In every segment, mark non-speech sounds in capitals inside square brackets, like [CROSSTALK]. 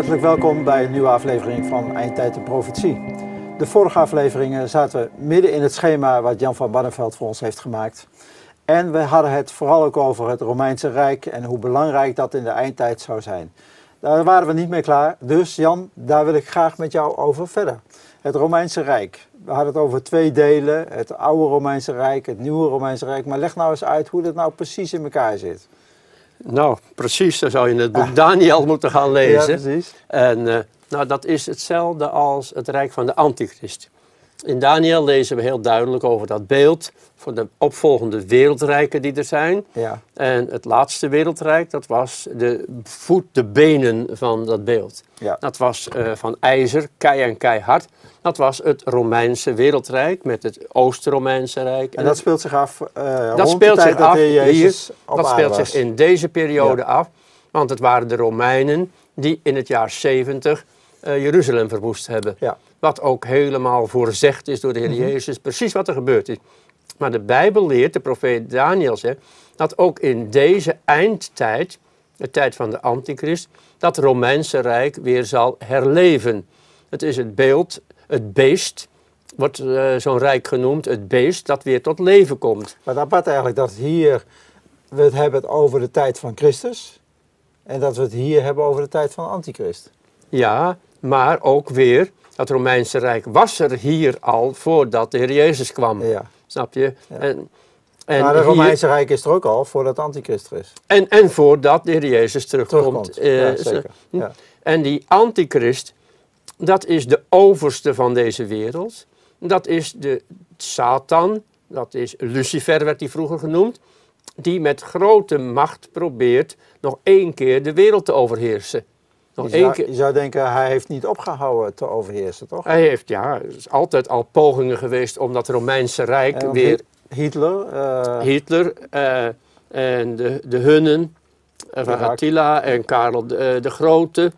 Hartelijk welkom bij een nieuwe aflevering van Eindtijd en Profetie. De vorige afleveringen zaten we midden in het schema wat Jan van Barneveld voor ons heeft gemaakt. En we hadden het vooral ook over het Romeinse Rijk en hoe belangrijk dat in de eindtijd zou zijn. Daar waren we niet mee klaar, dus Jan, daar wil ik graag met jou over verder. Het Romeinse Rijk. We hadden het over twee delen, het oude Romeinse Rijk, het nieuwe Romeinse Rijk. Maar leg nou eens uit hoe dat nou precies in elkaar zit. Nou, precies, dan zou je het boek Daniel moeten gaan lezen. Ja, precies. En uh, nou, dat is hetzelfde als het rijk van de antichrist. In Daniel lezen we heel duidelijk over dat beeld voor de opvolgende wereldrijken die er zijn. Ja. En het laatste wereldrijk, dat was de voet, de benen van dat beeld. Ja. Dat was uh, van ijzer, kei en keihard. Dat was het Romeinse wereldrijk met het Oost-Romeinse Rijk. En dat speelt zich af uh, dat rond speelt zich af dat Jezus hier, Dat speelt was. zich in deze periode Ja. af. Want het waren de Romeinen die in het jaar 70 uh, Jeruzalem verwoest hebben. Ja. Wat ook helemaal voorzegd is door de Heer Mhm. Jezus. Precies wat er gebeurd is. Maar de Bijbel leert, de profeet Daniel zegt, dat ook in deze eindtijd, de tijd van de antichrist, dat Romeinse Rijk weer zal herleven. Het is het beeld, het beest, wordt uh, zo'n rijk genoemd, het beest dat weer tot leven komt. Maar het apart eigenlijk dat hier, we het hebben het over de tijd van Christus. En dat we het hier hebben over de tijd van de antichrist. Ja, maar ook weer, dat Romeinse Rijk was er hier al voordat de Heer Jezus kwam. Ja. Snap je? Ja. En, en, maar het hier- Romeinse Rijk is er ook al voordat de antichrist er is. en, en voordat de Heer Jezus terugkomt. Terugkomt. eh, ja, zeker. Ja. En die antichrist, dat is de overste van deze wereld. Dat is de Satan, dat is Lucifer werd hij vroeger genoemd. Die met grote macht probeert nog één keer de wereld te overheersen. Nog Je één zou, keer. je zou denken, hij heeft niet opgehouden te overheersen, toch? Hij heeft, ja, er is altijd al pogingen geweest om dat Romeinse Rijk En weer... Hitler. eh, Hitler eh, en de, de Hunnen eh, van Irak. Attila en Karel de, eh, de Grote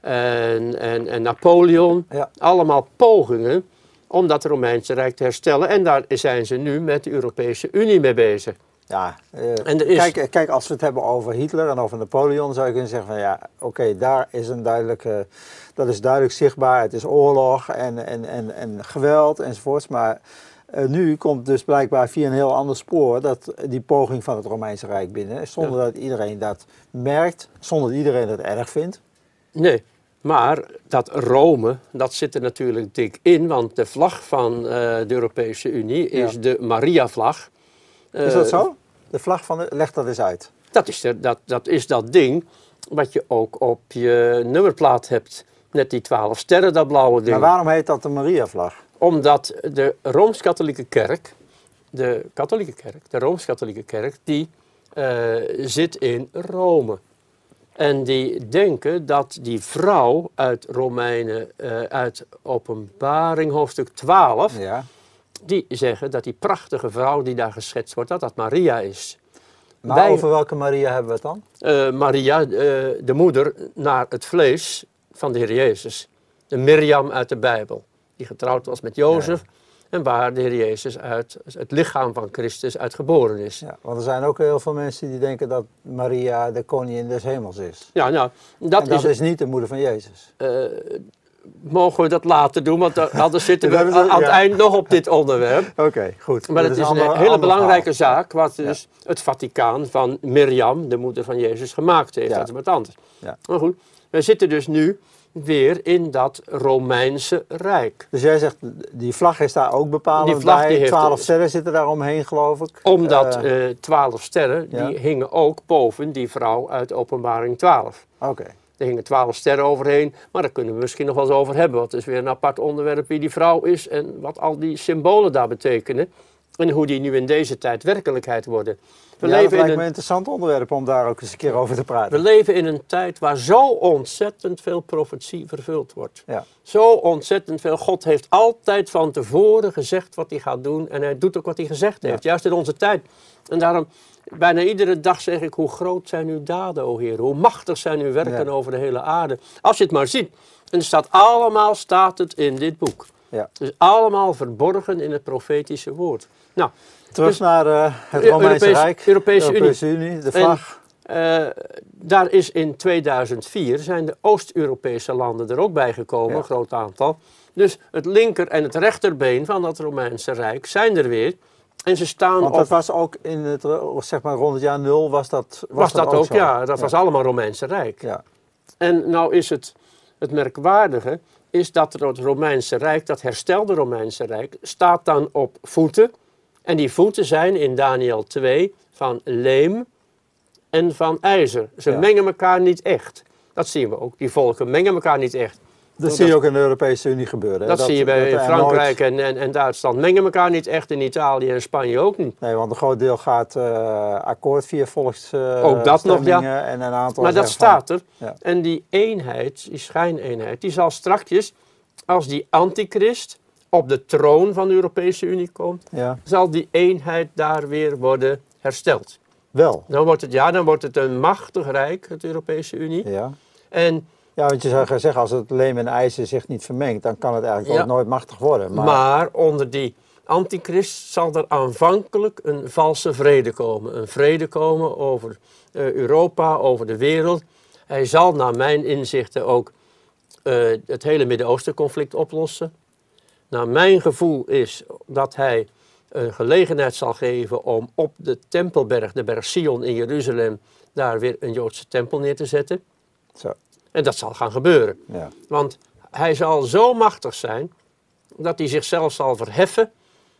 en, en, en Napoleon. Ja. Allemaal pogingen om dat Romeinse Rijk te herstellen. En daar zijn ze nu met de Europese Unie mee bezig. Ja, eh, is- kijk, kijk, als we het hebben over Hitler en over Napoleon, zou je kunnen zeggen van ja, oké, daar is een duidelijke, dat is duidelijk zichtbaar. Het is oorlog en, en, en, en geweld enzovoorts. Maar eh, nu komt dus blijkbaar via een heel ander spoor dat die poging van het Romeinse Rijk binnen zonder dat iedereen dat merkt, zonder dat iedereen het erg vindt. Nee, maar dat Rome, dat zit er natuurlijk dik in. Want de vlag van eh, de Europese Unie is Ja. de Maria-vlag. Is Eh, dat zo? De vlag van de, leg dat eens uit. Dat is, de, dat, dat is dat ding wat je ook op je nummerplaat hebt. Net die twaalf sterren, dat blauwe ding. Maar waarom heet dat de Maria-vlag? Omdat de Rooms-Katholieke Kerk, de Katholieke Kerk, de Rooms-Katholieke Kerk, die eh, zit in Rome. En die denken dat die vrouw uit Romeinen, eh, uit Openbaring hoofdstuk 12, Ja. Die zeggen dat die prachtige vrouw die daar geschetst wordt, dat dat Maria is. Maar Wij- over welke Maria hebben we het dan? Eh, Maria, eh, de moeder, naar het vlees van de Heer Jezus. De Mirjam uit de Bijbel, die getrouwd was met Jozef. En waar de Heer Jezus uit het lichaam van Christus uit geboren is. Ja, want er zijn ook heel veel mensen die denken dat Maria de koningin des hemels is. Ja, nou, dat, en dat is, is, niet de moeder van Jezus. eh, mogen we dat later doen, want anders [LAUGHS] zitten we aan het- eind nog op dit onderwerp. [LAUGHS] Oké, goed. Maar Dat het is een hele belangrijke verhaal. zaak, wat dus het Vaticaan van Mirjam, de moeder van Jezus, gemaakt heeft. Ja. Dat is wat anders. Ja. Maar goed, we zitten dus nu weer in dat Romeinse Rijk. Dus jij zegt, die vlag is daar ook bepalend Die vlag bij. die heeft- Twaalf sterren zitten daar omheen, geloof ik. Omdat Eh, eh, twaalf sterren, die hingen ook boven die vrouw uit openbaring 12. Oké. Er hingen twaalf sterren overheen, maar daar kunnen we misschien nog wel eens over hebben. Want het is weer een apart onderwerp wie die vrouw is en wat al die symbolen daar betekenen. En hoe die nu in deze tijd werkelijkheid worden. We, Ja, dat leven, in lijkt me een, een interessant onderwerp om daar ook eens een keer over te we praten. leven in een tijd waar zo ontzettend veel profetie vervuld wordt. Ja. Zo ontzettend veel. God heeft altijd van tevoren gezegd wat hij gaat doen. En hij doet ook wat hij gezegd heeft. Juist in onze tijd. En daarom, bijna iedere dag zeg ik, hoe groot zijn uw daden, o Heer. Hoe machtig zijn uw werken over de hele aarde. Als je het maar ziet. En het staat allemaal, staat het in dit boek. Ja. Dus allemaal verborgen in het profetische woord. Nou, Terug Dus- naar eh, het Romeinse Rijk, Europese Unie, de En- vlag. Eh, daar is in 2004 zijn de Oost-Europese landen er ook bij gekomen, Ja. een groot aantal. Dus het linker en het rechterbeen van dat Romeinse Rijk zijn er weer. En ze staan Want op dat was ook in het, eh, zeg maar rond het jaar nul was dat was, was dat ook, ja, dat was allemaal Romeinse Rijk. Ja, En nou is het, het merkwaardige, is dat het Romeinse Rijk, dat herstelde Romeinse Rijk, staat dan op voeten. En die voeten zijn in Daniel 2 van leem en van ijzer. Ze Ja. mengen elkaar niet echt. Dat zien we ook. Die volken mengen elkaar niet echt. Dat zie je ook in de Europese Unie gebeuren. hè. Dat, zie je bij dat Frankrijk nooit- en, en, en Duitsland. Mengen elkaar niet echt. In Italië en Spanje ook niet. nee, want een groot deel gaat eh, akkoord via volks. Ook dat nog, ja. stemmingen En een aantal Maar dat staat er. Ja. En die eenheid, die schijneenheid, die zal strakjes, als die antichrist op de troon van de Europese Unie komt, Ja, zal die eenheid daar weer worden hersteld. wel. Dan wordt het, ja, dan wordt het een machtig rijk, het Europese Unie. Ja. En, ja, want je zou gaan zeggen, als het leem en ijzer zich niet vermengt, dan kan het eigenlijk Ja. ook nooit machtig worden. Maar, maar, onder die antichrist zal er aanvankelijk een valse vrede komen. Een vrede komen over eh, Europa, over de wereld. Hij zal naar mijn inzichten ook eh, het hele Midden-Oosten conflict oplossen. Naar mijn gevoel is dat hij een gelegenheid zal geven om op de Tempelberg, de berg Sion in Jeruzalem, daar weer een Joodse tempel neer te zetten. Zo, En dat zal gaan gebeuren. ja. Want hij zal zo machtig zijn dat hij zichzelf zal verheffen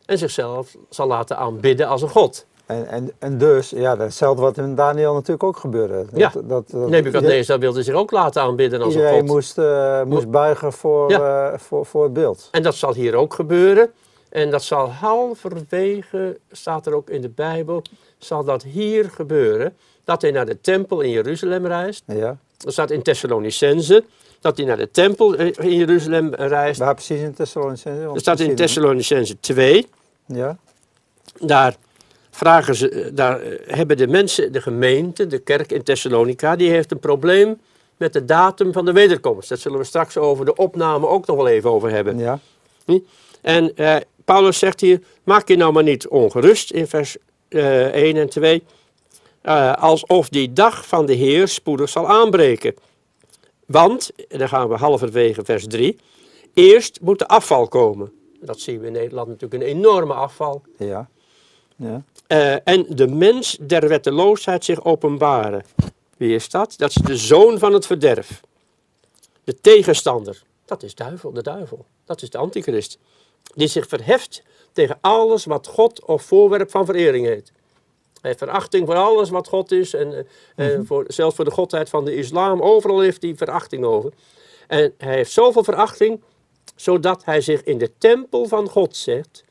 en zichzelf zal laten aanbidden als een god. En, en, en dus, ja, hetzelfde wat in Daniel natuurlijk ook gebeurde. Dat, Ja. dat, dat, Nebukadnezar wilde zich ook laten aanbidden als een Iedereen god. moest, eh, moest buigen voor, Ja. eh, voor, voor het beeld. En dat zal hier ook gebeuren. En dat zal halverwege, staat er ook in de Bijbel, zal dat hier gebeuren. Dat hij naar de tempel in Jeruzalem reist. Ja. Dat staat in Thessalonicense. Dat hij naar de tempel in Jeruzalem reist. Waar precies in Thessalonicense? Dat staat in Thessalonicense 2. Ja, Daar vragen ze, daar eh, hebben de mensen, de gemeente, de kerk in Thessalonica, die heeft een probleem met de datum van de wederkomst. Dat zullen we straks over de opname ook nog wel even over hebben. ja, En eh, Paulus zegt hier, maak je nou maar niet ongerust in vers eh 1 en 2, eh, alsof die dag van de Heer spoedig zal aanbreken. Want, en dan gaan we halverwege vers 3, eerst moet de afval komen. Dat zien we in Nederland natuurlijk een enorme afval. ja. ja. Eh, en de mens der wetteloosheid zich openbaren. Wie is dat? Dat is de zoon van het verderf. De tegenstander. Dat is duivel, de duivel. Dat is de antichrist. Die zich verheft tegen alles wat God of voorwerp van verering heet. Hij heeft verachting voor alles wat God is. En, eh, en voor, zelfs voor de godheid van de islam. Overal heeft hij verachting over. En hij heeft zoveel verachting, zodat hij zich in de tempel van God zet.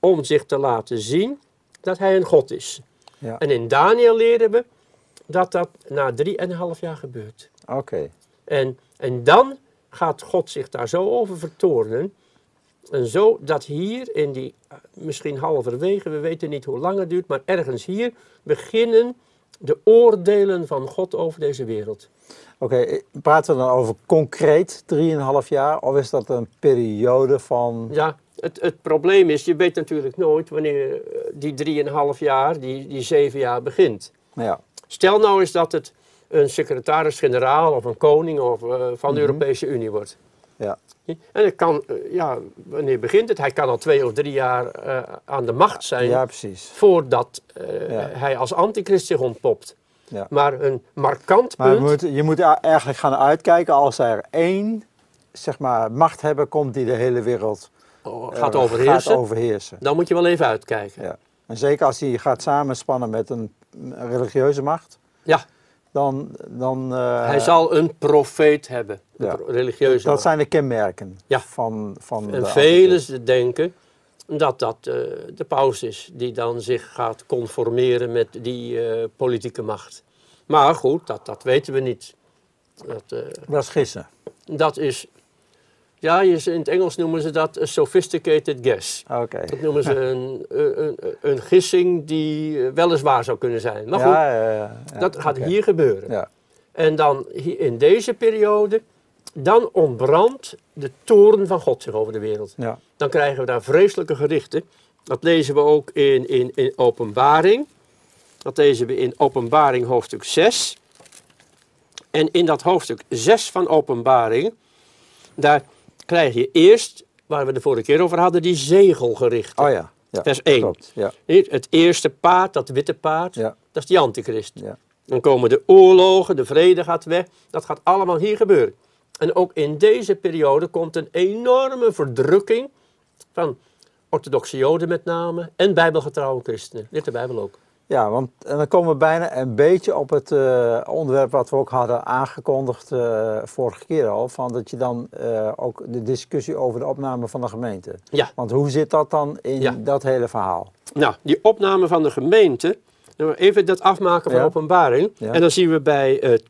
Om zich te laten zien dat hij een God is. Ja. En in Daniel leren we dat dat na drieënhalf jaar gebeurt. Oké. En, en dan gaat God zich daar zo over vertoornen. En zo dat hier in die, eh, misschien halverwege, we weten niet hoe lang het duurt, maar ergens hier beginnen de oordelen van God over deze wereld. Oké, eh, praten we dan over concreet 3,5 jaar of is dat een periode van... Ja, het, het probleem is, je weet natuurlijk nooit wanneer eh, die drieënhalf jaar, die, die zeven jaar begint. Ja, Stel nou eens dat het een secretaris-generaal of een koning of, van de Europese Unie wordt. Ja, En het kan, eh, ja, wanneer begint het? Hij kan al twee of drie jaar eh, aan de macht zijn ja, precies. voordat eh, Ja. hij als antichrist zich ontpopt. Ja. Maar een markant Maar je punt, moet, je moet eigenlijk gaan uitkijken als er één zeg maar, machthebber komt die de hele wereld oh, gaat overheersen, gaat overheersen. dan moet je wel even uitkijken. Ja. En zeker als hij gaat samenspannen met een religieuze macht, Ja, dan... dan eh, hij zal een profeet hebben, een ja. religieuze. Dat zijn de kenmerken Ja. van, van de En antichrist. velen denken dat dat eh, de paus is, die dan zich gaat conformeren met die eh, politieke macht. Maar goed, dat, dat weten we niet. Dat, Dat is gissen. dat is, ja, in het Engels noemen ze dat een sophisticated guess. Oké. Dat noemen ze een, [LAUGHS] een, een, gissing die eh, weliswaar zou kunnen zijn. Maar goed, Ja, ja, ja, dat gaat hier gebeuren. Ja. En dan in deze periode, dan ontbrandt de toren van God zich over de wereld. Ja. Dan krijgen we daar vreselijke gerichten. Dat lezen we ook in, in, in openbaring. Dat lezen we in Openbaring hoofdstuk 6. En in dat hoofdstuk 6 van Openbaring, daar krijg je eerst, waar we de vorige keer over hadden, die zegelgerichten. Oh ja. ja Vers 1. Klopt, ja. Het eerste paard, dat witte paard, Ja. dat is die antichrist. ja. Dan komen de oorlogen, de vrede gaat weg. Dat gaat allemaal hier gebeuren. En ook in deze periode komt een enorme verdrukking van orthodoxe joden met name en bijbelgetrouwe christenen. Dit de Bijbel ook. Ja, want en dan komen we bijna een beetje op het eh, onderwerp wat we ook hadden aangekondigd eh, vorige keer al. Van dat je dan eh, ook de discussie over de opname van de gemeente. Ja, Want hoe zit dat dan in Ja. dat hele verhaal? nou, die opname van de gemeente. nou, Even dat afmaken van Ja. openbaring. Ja. En dan zien we bij het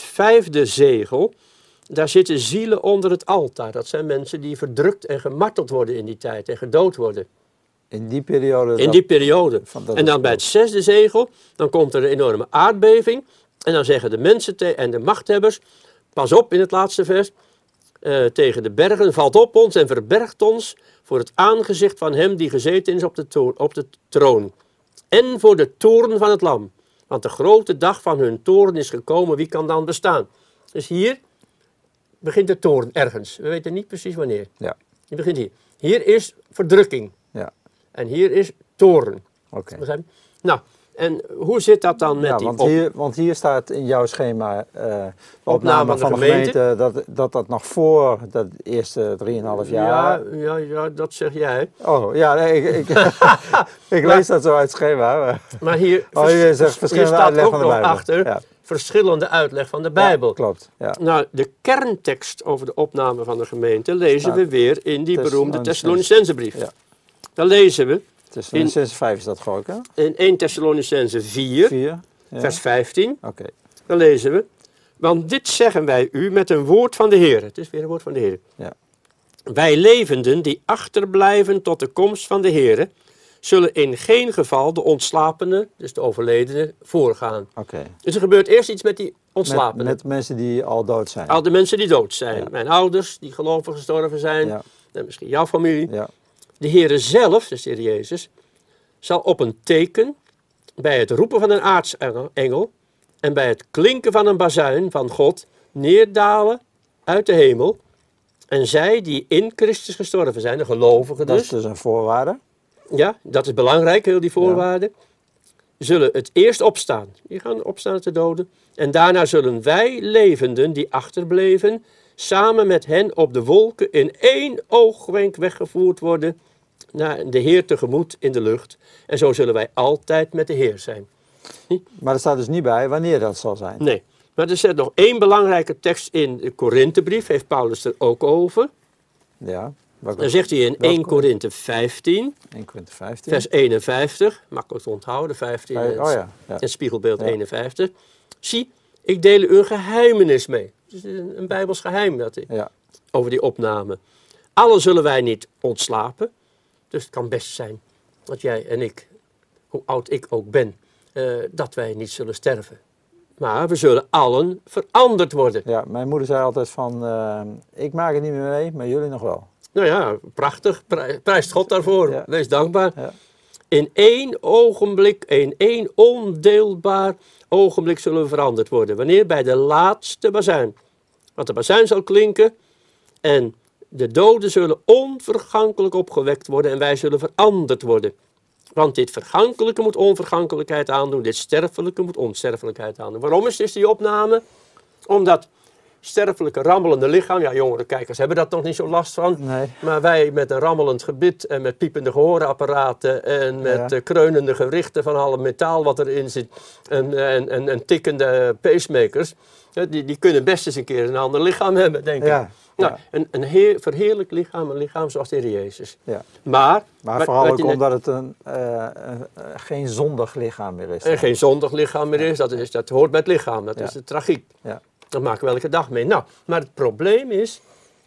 vijfde zegel. Daar zitten zielen onder het altaar. Dat zijn mensen die verdrukt en gemarteld worden in die tijd en gedood worden. In die periode. In die En dan bij het zesde zegel, dan komt er een enorme aardbeving. En dan zeggen de mensen en de machthebbers, pas op in het laatste vers, eh, tegen de bergen, valt op ons en verbergt ons voor het aangezicht van hem die gezeten is op de, op de troon. En voor de toren van het lam. Want de grote dag van hun toren is gekomen, wie kan dan bestaan? Dus hier begint de toren ergens. We weten niet precies wanneer. Ja, Die begint hier. Hier is verdrukking. En hier is toren. Oké. Nou, en hoe zit dat dan met Ja, die want op- hier, want hier staat in jouw schema de Opname opname van de gemeente, dat, dat dat nog voor dat eerste 3,5 jaar. Ja, ja, ja, dat zeg jij. Oh ja, nee, ik, ik, [LAUGHS] ik lees dat zo uit het schema. Maar hier, Oh, hier zegt verschillende staat ook van de nog achter Ja. verschillende uitleg van de Bijbel. Ja, klopt. Ja. Nou, de kerntekst over de opname van de gemeente lezen we weer in die beroemde Thessalonicense. Thessalonicensebrief. Ja. Dan lezen we 6 5 is dat geloof ik, hè? in 1 Thessalonicense 4, 4. Ja. vers 15. Oké. Dan lezen we, want dit zeggen wij u met een woord van de Heer. Het is weer een woord van de Heer. Ja. Wij levenden die achterblijven tot de komst van de Heer, zullen in geen geval de ontslapenen, dus de overledenen, voorgaan. Oké. Dus er gebeurt eerst iets met die Met, ontslapenen. met mensen die al dood zijn. Al de mensen die dood zijn. Ja. Mijn ouders die gelovig gestorven zijn. Ja. En misschien jouw familie. Ja. De Heere zelf, dus de Heer Jezus, zal op een teken bij het roepen van een aartsengel en bij het klinken van een bazuin van God neerdalen uit de hemel. En zij die in Christus gestorven zijn, de gelovigen Dat dus, is dus een voorwaarde. ja, dat is belangrijk, heel die voorwaarden, zullen het eerst opstaan. Die gaan opstaan de doden. En daarna zullen wij levenden die achterbleven, samen met hen op de wolken in één oogwenk weggevoerd worden naar de Heer tegemoet in de lucht. En zo zullen wij altijd met de Heer zijn. Maar er staat dus niet bij wanneer dat zal zijn. Nee, maar er zit nog één belangrijke tekst in de Korinthebrief, heeft Paulus er ook over. Ja. Welke? Dan zegt hij in 1 Korinthe 15, 1 Korinthe 15. vers 51, makkelijk te onthouden, 15 Oh ja. ja. Spiegelbeeld Ja. 51. Zie, ik deel u een geheimenis mee. Dus een, een bijbels geheim dat, Ja. over die opname. Alle zullen wij niet ontslapen. Dus het kan best zijn dat jij en ik, hoe oud ik ook ben, eh, dat wij niet zullen sterven. Maar we zullen allen veranderd worden. ja, mijn moeder zei altijd van, eh, ik maak het niet meer mee, maar jullie nog wel. Nou ja, prachtig. Pri- Prijst God daarvoor. Ja. Wees dankbaar. Ja. In één ogenblik, in één ondeelbaar ogenblik zullen we veranderd worden. Wanneer? Bij de laatste bazuin. Want de bazuin zal klinken en de doden zullen onvergankelijk opgewekt worden en wij zullen veranderd worden. Want dit vergankelijke moet onvergankelijkheid aandoen, dit sterfelijke moet onsterfelijkheid aandoen. Waarom is dus die opname? Omdat sterfelijke rammelende lichaam, ja jongere kijkers hebben dat nog niet zo last van. Nee. Maar wij met een rammelend gebit en met piepende gehoorapparaten en met Ja. eh, kreunende gewrichten van alle metaal wat erin zit en, en, en, en tikkende pacemakers, die, die kunnen best eens een keer een ander lichaam hebben, denk ik. Ja. Nou, ja. een, een heer, verheerlijk lichaam, een lichaam zoals de Heer Jezus. ja. Maar, Maar vooral wat ook omdat het een, eh, eh, geen zondig lichaam meer is. geen zondig lichaam meer is, dat, is, dat hoort bij het lichaam, dat is de tragiek. Ja. Dat maken we elke dag mee. Nou, maar het probleem is,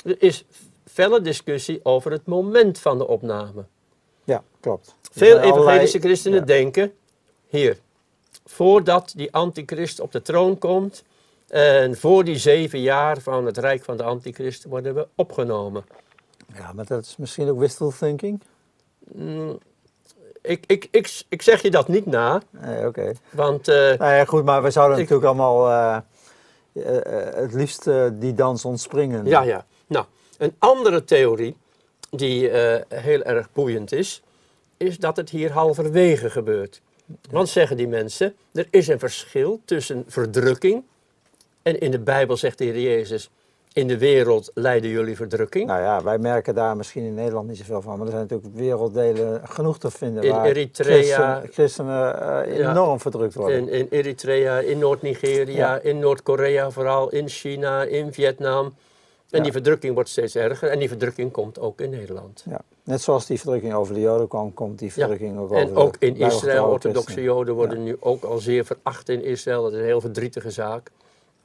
er is felle discussie over het moment van de opname. ja, klopt. Veel allerlei- evangelische christenen denken, hier, voordat die antichrist op de troon komt en voor die zeven jaar van het rijk van de antichrist worden we opgenomen. Ja, maar dat is misschien ook wishful thinking. Mm, ik, ik, ik, ik zeg je dat niet na, Nee, oké. want eh, Nou ja, goed, maar we zouden Ik- natuurlijk allemaal eh, eh, het liefst die dans ontspringen. ja, ja. Nou, een andere theorie die heel erg boeiend is, is dat het hier halverwege gebeurt. Want zeggen die mensen, er is een verschil tussen verdrukking en in de Bijbel zegt de Heer Jezus, in de wereld lijden jullie verdrukking. Nou ja, wij merken daar misschien in Nederland niet zoveel van, maar er zijn natuurlijk werelddelen genoeg te vinden In waar Eritrea- christen- christenen eh, Ja. enorm verdrukt worden. In, in Eritrea, in Noord-Nigeria, Ja. in Noord-Korea vooral, in China, in Vietnam. En Ja. die verdrukking wordt steeds erger en die verdrukking komt ook in Nederland. Ja. Net zoals die verdrukking over de Joden kwam, komt die verdrukking ook over En ook in Israël, orthodoxe. Joden worden nu ook al zeer veracht in Israël. Dat is een heel verdrietige zaak.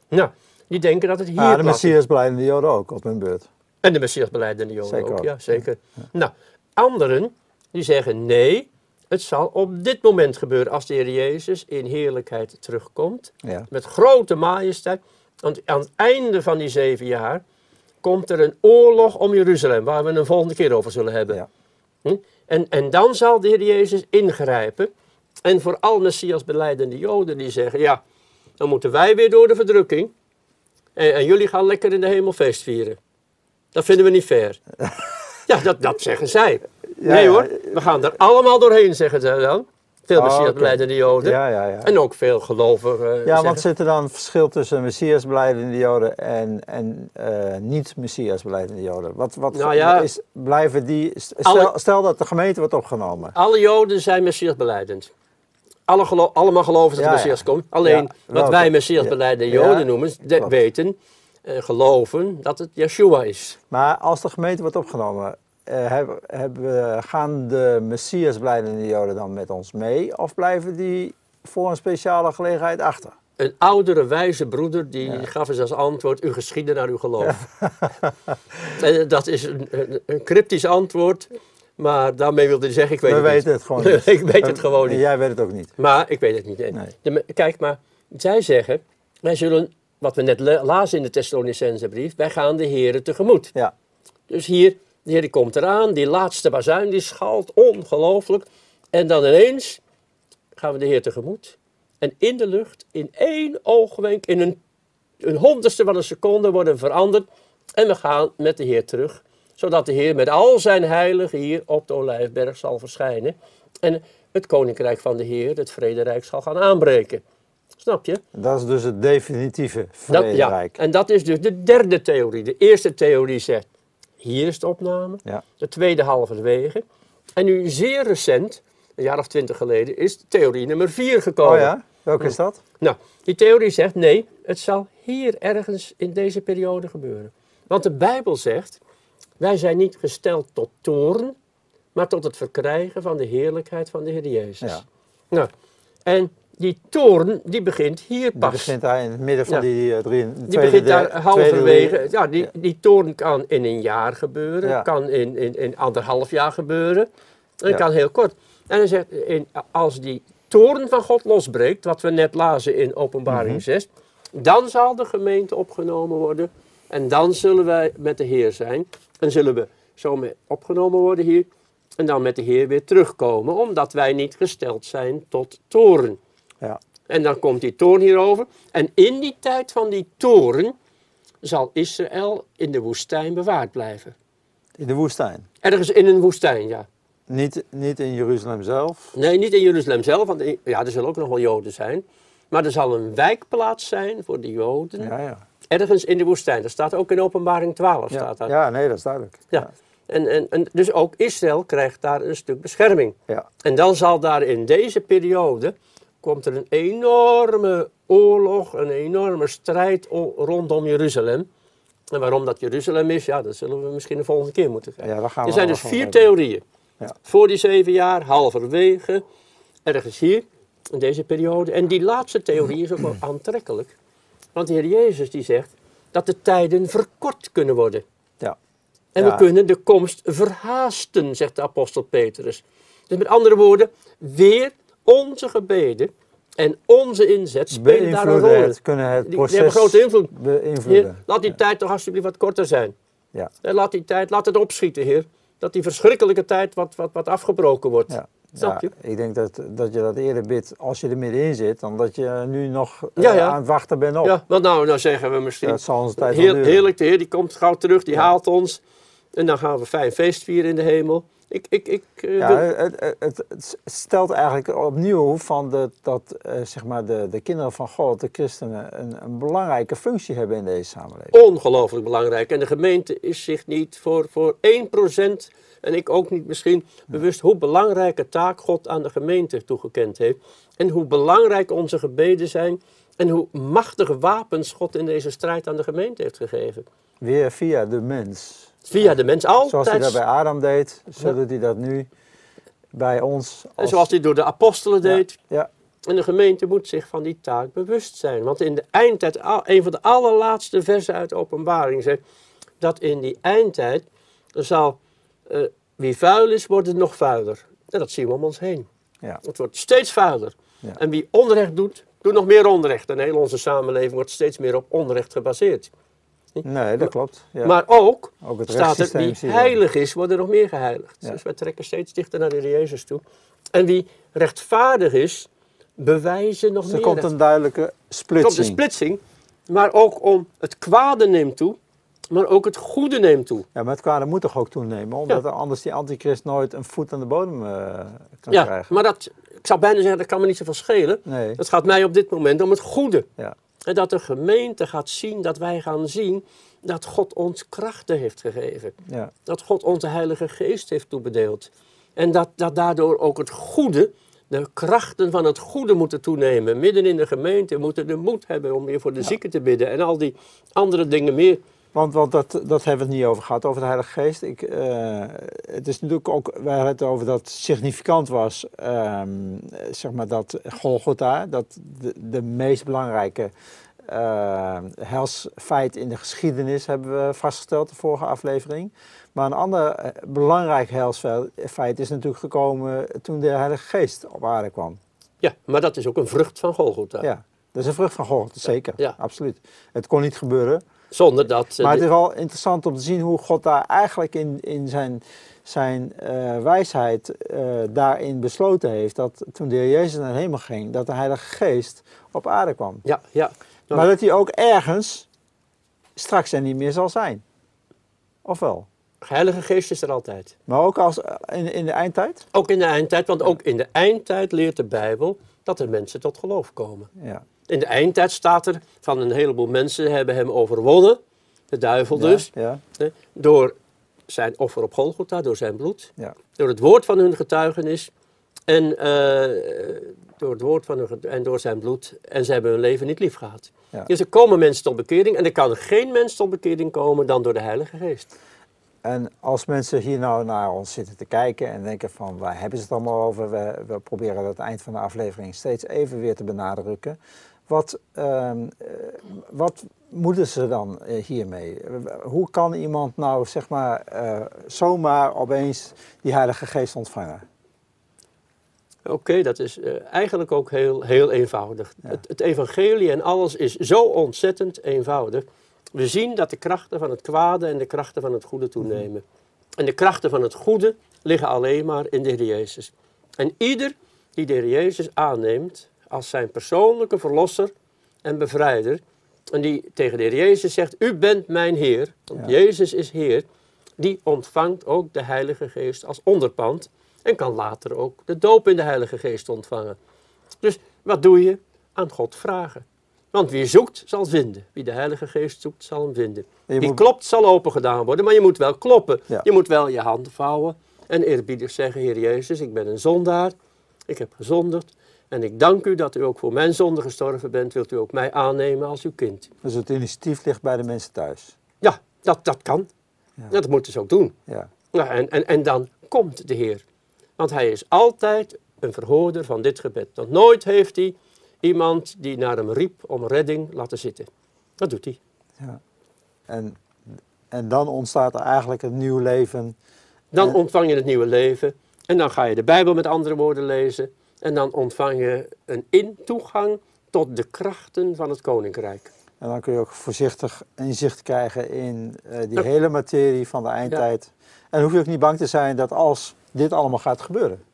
Nou, die denken dat het hier Ja, de Messias blijden de Joden ook op hun beurt. En de Messias beleidende Joden Zeker ook, ook. ja, zeker. Nou, anderen die zeggen nee, het zal op dit moment gebeuren als de Heer Jezus in heerlijkheid terugkomt. Ja. Met grote majesteit. Want aan het einde van die zeven jaar komt er een oorlog om Jeruzalem, waar we een volgende keer over zullen hebben. Ja. Hm? En, en dan zal de Heer Jezus ingrijpen. En voor al Messias beleidende Joden die zeggen, ja, dan moeten wij weer door de verdrukking. En, en jullie gaan lekker in de hemel feest vieren. Dat vinden we niet fair. [LAUGHS] ja, dat, dat zeggen zij. Ja, nee ja. hoor, we gaan er allemaal doorheen, zeggen ze dan. Veel Oh, Messias oké. beleidende Joden. Ja, ja, ja. En ook veel gelovigen. Ja, zeggen- want zit er dan verschil tussen Messias beleidende Joden en, en eh, niet Messias beleidende Joden? Wat, wat Nou ja. is, blijven die. Stel, Alle- stel dat de gemeente wordt opgenomen. Alle Joden zijn Messias beleidend. Alle gelo- allemaal geloven dat de Messias komt. Alleen wat wij Messias Ja, Joden noemen, klopt. weten, eh, geloven dat het Yeshua is. Maar als de gemeente wordt opgenomen, eh, gaan de Messias beleidende Joden dan met ons mee? Of blijven die voor een speciale gelegenheid achter? Een oudere wijze broeder die Ja. gaf eens als antwoord: U geschieden naar uw geloof. [LAUGHS] En dat is een, een, een cryptisch antwoord, maar daarmee wilde hij zeggen: Ik weet We het weten niet. het gewoon [LAUGHS] niet. ik weet het gewoon En niet. jij weet het ook niet. Maar ik weet het niet. nee. Nee. De- kijk, maar zij zeggen: Wij zullen, wat we net lazen in de Thessalonicensebrief, wij gaan de Here tegemoet. Ja, Dus hier, de Heer die komt eraan, die laatste bazuin die schalt, ongelooflijk. En dan ineens gaan we de Heer tegemoet. En in de lucht, in één oogwenk, in een, een honderdste van een seconde worden we veranderd. En we gaan met de Heer terug. Zodat de Heer met al zijn heiligen hier op de Olijfberg zal verschijnen. En het koninkrijk van de Heer, het vrederijk, zal gaan aanbreken. Snap je? dat is dus het definitieve Dat, vrederijk. ja, en dat is dus de derde theorie. De eerste theorie zegt, hier is de opname. Ja. De tweede halverwege. En nu zeer recent, een jaar of twintig geleden, is theorie nummer vier gekomen. Oh ja? Welke is dat? Nou, die theorie zegt, nee, het zal hier ergens in deze periode gebeuren. Want de Bijbel zegt, wij zijn niet gesteld tot toorn, maar tot het verkrijgen van de heerlijkheid van de Heer Jezus. Ja. Nou, en die toorn, die begint hier Die pas. begint daar in het midden van Ja. die uh, drie, Die tweede, begint daar halverwege. Ja, die, die toorn kan in een jaar gebeuren, Ja. kan in, in, in anderhalf jaar gebeuren. En Ja. kan heel kort. En hij zegt, in, als die toorn van God losbreekt, wat we net lazen in Openbaring Mhm. 6, dan zal de gemeente opgenomen worden. En dan zullen wij met de Heer zijn. En zullen we zo mee opgenomen worden hier. En dan met de Heer weer terugkomen, omdat wij niet gesteld zijn tot toorn. Ja. En dan komt die toorn hierover. En in die tijd van die toorn zal Israël in de woestijn bewaard blijven. In de woestijn. Ergens in een woestijn, ja. Niet, niet in Jeruzalem zelf. Nee, niet in Jeruzalem zelf, want ja, er zullen ook nog wel Joden zijn. Maar er zal een wijkplaats zijn voor de Joden. Ja, ja. Ergens in de woestijn. Dat staat ook in openbaring 12. Ja, Staat dat. ja nee, dat is duidelijk. Ja. En, en, en dus ook Israël krijgt daar een stuk bescherming. Ja. En dan zal daar in deze periode, komt er een enorme oorlog, een enorme strijd rondom Jeruzalem. En waarom dat Jeruzalem is, ja, dat zullen we misschien de volgende keer moeten kijken. Ja, gaan we er zijn dus vier theorieën. Ja. Voor die zeven jaar, halverwege, ergens hier, in deze periode. En die laatste theorie is ook wel [CLEARS THROAT] aantrekkelijk. Want de Heer Jezus die zegt dat de tijden verkort kunnen worden. Ja. En Ja. we kunnen de komst verhaasten, zegt de apostel Petrus. Dus met andere woorden, weer onze gebeden en onze inzet spelen daar een rol in. kunnen het Die, die proces hebben grote invloed. beïnvloeden. Heer, laat die tijd toch alsjeblieft wat korter zijn. Ja. En laat die tijd, laat het opschieten, Heer. Dat die verschrikkelijke tijd wat, wat, wat afgebroken wordt. Ja. Snap je? ik denk dat, dat je dat eerder bidt als je er middenin zit, dan dat je nu nog eh, Ja, ja. aan het wachten bent op. Ja, want nou, nou zeggen we misschien. Dat zal onze tijd duren. heerlijk, de Heer die komt gauw terug, die haalt ons. En dan gaan we fijn feest vieren in de hemel. Ik, ik, ik, eh, Ja, het, het- het stelt eigenlijk opnieuw van de, dat eh, zeg maar de, de kinderen van God, de christenen, een, een belangrijke functie hebben in deze samenleving. ongelooflijk belangrijk. En de gemeente is zich niet voor, voor 1%, en ik ook niet misschien, bewust hoe belangrijke taak God aan de gemeente toegekend heeft. En hoe belangrijk onze gebeden zijn. En hoe machtige wapens God in deze strijd aan de gemeente heeft gegeven. Weer via de mens. Via de mens Zoals hij altijd. dat bij Adam deed, zo doet hij dat nu bij ons. En als- zoals hij door de apostelen deed. Ja, En de gemeente moet zich van die taak bewust zijn. Want in de eindtijd, een van de allerlaatste versen uit de openbaring zegt dat in die eindtijd zal eh, wie vuil is, wordt het nog vuiler. En dat zien we om ons heen. ja. Het wordt steeds vuiler. Ja. En wie onrecht doet, doet nog meer onrecht. En heel onze samenleving wordt steeds meer op onrecht gebaseerd. Nee, dat klopt. Ja. Maar ook Ook het staat er, wie heilig is, wordt er nog meer geheiligd. Ja. Dus wij trekken steeds dichter naar de Heer Jezus toe. En wie rechtvaardig is, bewijzen nog Dus er meer. komt een duidelijke Er komt een splitsing. splitsing, maar ook om het kwade neemt toe, maar ook het goede neemt toe. Ja, maar het kwade moet toch ook toenemen, omdat er anders die antichrist nooit een voet aan de bodem eh, kan Ja, krijgen. maar dat, ik zou bijna zeggen, dat kan me niet zoveel schelen. Nee, Het gaat mij op dit moment om het goede. ja. En dat de gemeente gaat zien, dat wij gaan zien dat God ons krachten heeft gegeven. ja. Dat God ons de Heilige Geest heeft toebedeeld. En dat, dat daardoor ook het goede, de krachten van het goede moeten toenemen. Midden in de gemeente moeten de moed hebben om weer voor de zieken te bidden. En al die andere dingen meer. Want, want dat, dat hebben we het niet over gehad, over de Heilige Geest. Ik, eh, het is natuurlijk ook, wij hadden het over dat het significant was, ehm, zeg maar dat Golgotha, dat de, de meest belangrijke eh helsfeit in de geschiedenis hebben we vastgesteld, de vorige aflevering. Maar een ander eh, belangrijk helsfeit is natuurlijk gekomen toen de Heilige Geest op aarde kwam. Ja, maar dat is ook een vrucht van Golgotha. Ja, dat is een vrucht van Golgotha, zeker, Ja. absoluut. Het kon niet gebeuren, Zonder dat... eh, maar het is wel interessant om te zien hoe God daar eigenlijk in, in zijn, zijn eh, wijsheid eh, daarin besloten heeft. Dat toen de Heer Jezus naar de hemel ging, dat de Heilige Geest op aarde kwam. ja, ja. Maar dat hij ook ergens straks er niet meer zal zijn. Of wel? de Heilige Geest is er altijd. Maar ook als, in, in de eindtijd? Ook in de eindtijd, want ook in de eindtijd leert de Bijbel dat er mensen tot geloof komen. Ja. In de eindtijd staat er van een heleboel mensen hebben hem overwonnen, de duivel dus, Ja, door zijn offer op Golgotha, door zijn bloed, ja, door het woord van hun getuigenis en, eh, door, het woord van hun, en door zijn bloed. En ze hebben hun leven niet lief gehad. Dus er komen mensen tot bekering en er kan geen mens tot bekering komen dan door de Heilige Geest. En als mensen hier nou naar ons zitten te kijken en denken van waar hebben ze het allemaal over? We, we proberen dat eind van de aflevering steeds even weer te benadrukken. Wat, ehm, eh, wat moeten ze dan eh, hiermee? Hoe kan iemand nou zeg maar eh, zomaar opeens die Heilige Geest ontvangen? Oké, dat is eigenlijk ook heel, heel eenvoudig. Het, het evangelie en alles is zo ontzettend eenvoudig. We zien dat de krachten van het kwade en de krachten van het goede toenemen. En de krachten van het goede liggen alleen maar in de Heer Jezus. En ieder die de Heer Jezus aanneemt als zijn persoonlijke verlosser en bevrijder, en die tegen de Heer Jezus zegt, u bent mijn Heer, want Ja. Jezus is Heer, die ontvangt ook de Heilige Geest als onderpand en kan later ook de doop in de Heilige Geest ontvangen. Dus wat doe je? Aan God vragen. Want wie zoekt, zal vinden. Wie de Heilige Geest zoekt, zal hem vinden. Wie moet- klopt, zal open gedaan worden. Maar je moet wel kloppen. Ja. Je moet wel je handen vouwen en eerbiedig zeggen, Heer Jezus, ik ben een zondaar. Ik heb gezondigd. En ik dank u dat u ook voor mijn zonde gestorven bent. Wilt u ook mij aannemen als uw kind? Dus het initiatief ligt bij de mensen thuis. Ja, dat, dat kan. Ja. Dat moeten ze ook doen. Ja, Ja, en, en, en dan komt de Heer. Want hij is altijd een verhoorder van dit gebed. Want nooit heeft hij iemand die naar hem riep om redding laten zitten. Dat doet hij. ja. En, en dan ontstaat er eigenlijk een nieuw leven. Dan ontvang je het nieuwe leven. En dan ga je de Bijbel met andere woorden lezen. En dan ontvang je een intoegang tot de krachten van het koninkrijk. En dan kun je ook voorzichtig inzicht krijgen in eh, die hele materie van de eindtijd. En hoef je ook niet bang te zijn dat als dit allemaal gaat gebeuren.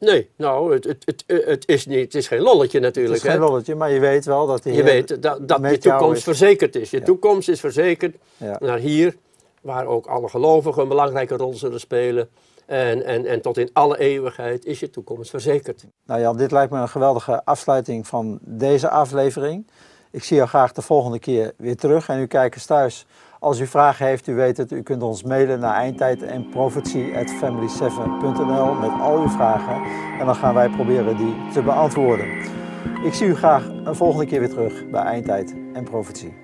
Nee, nou, het, het, het, het, is, niet, het is geen lolletje natuurlijk. Het is geen lolletje, maar je weet wel dat de Je Heer weet dat, dat je toekomst is. verzekerd is. Je toekomst is verzekerd Ja. naar hier, waar ook alle gelovigen een belangrijke rol zullen spelen. En, en, en tot in alle eeuwigheid is je toekomst verzekerd. Nou Jan, dit lijkt me een geweldige afsluiting van deze aflevering. Ik zie jou graag de volgende keer weer terug. En u kijkers thuis, als u vragen heeft, u weet het, u kunt ons mailen naar eindtijd en profetie.family7.nl met al uw vragen. En dan gaan wij proberen die te beantwoorden. Ik zie u graag een volgende keer weer terug bij Eindtijd en Profetie.